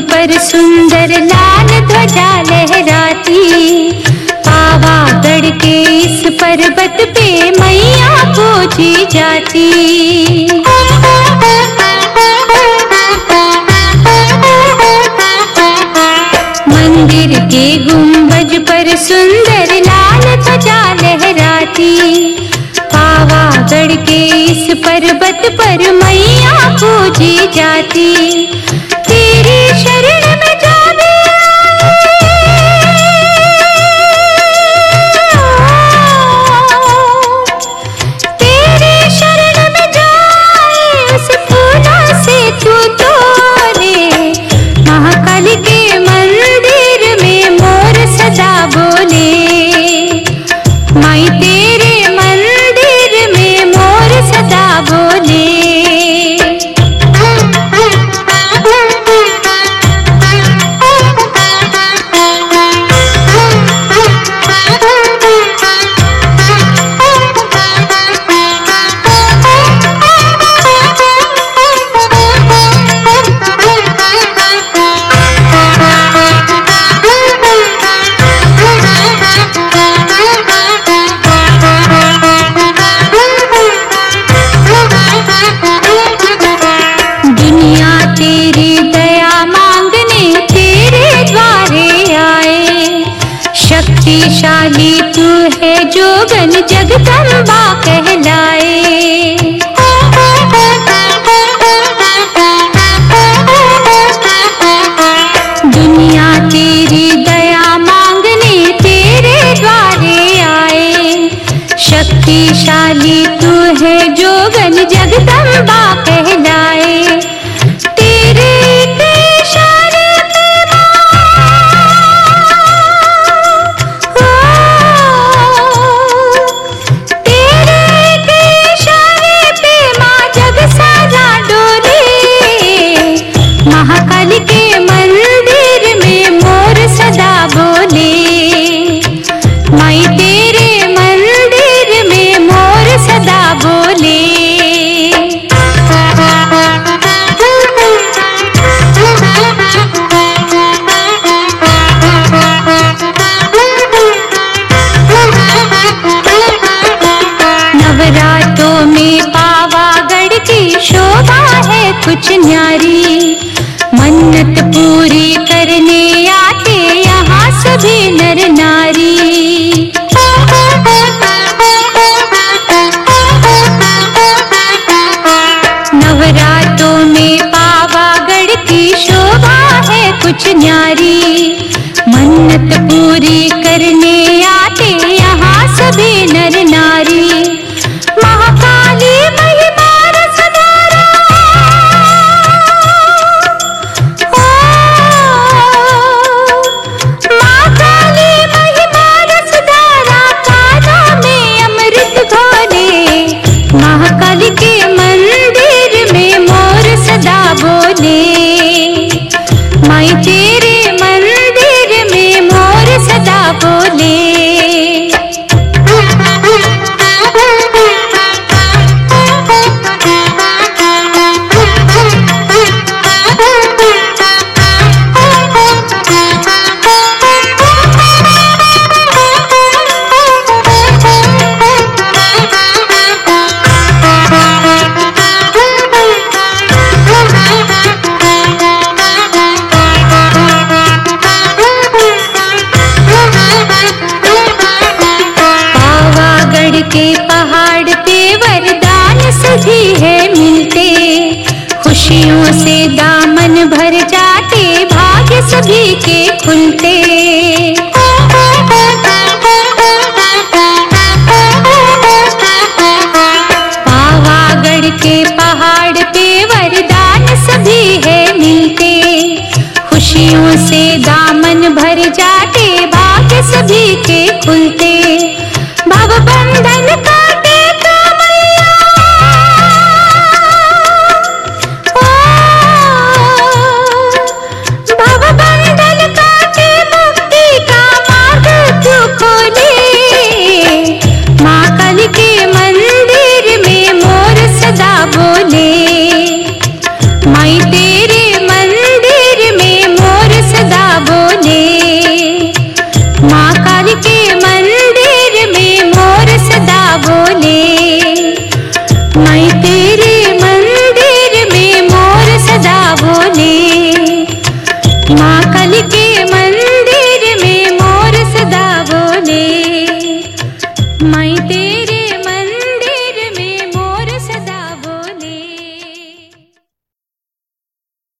पर सुंदर लाल ध्वजा लहराती। पावागढ़ के इस पर्वत पे मैया पूजी जाती। मंदिर के गुंबज पर सुंदर लाल ध्वजा लहराती। पावागढ़ के इस पर्वत पर मैया पूजी जाती। जगदम्बा कहलाए। दुनिया तेरी दया मांगने तेरे द्वारे आए। शक्तिशाली तू है जोगन जगदम्बा कुछ न्यारी मन्नत पूरी करने आते यहाँ सभी नर नारी। नवरातों में पावागढ़ की शोभा है कुछ न्यारी। मन्नत पूरी বলে खुशियों से दामन भर जाते, भाग्य सभी के खुलते। पावागढ़ के पहाड़ पे वरदान सभी है मिलते। खुशियों से दामन भर जाते के मंदिर में मोर सदा बोले। मैं तेरे मंदिर में मोर सदा बोले। माँ कल के मंदिर में मोर सदा बोले।